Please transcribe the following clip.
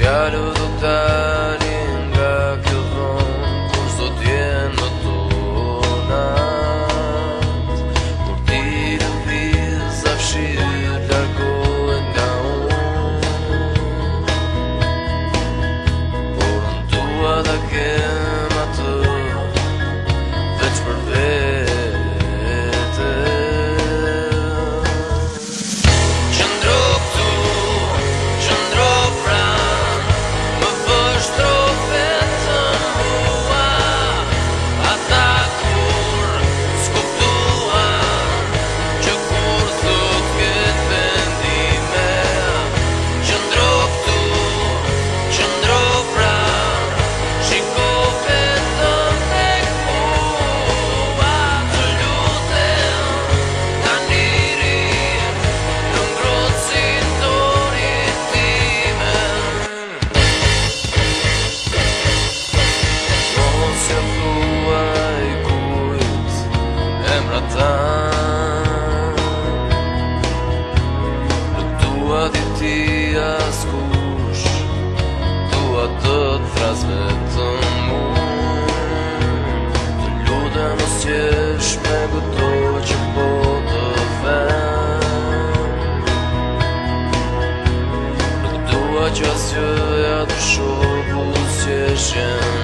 fiados do tempo ta Nuk dua di ti askush Dua të të frasve të mu Të luda më me këto që po të ven Nuk dua që asjoja të shohu sjeshjen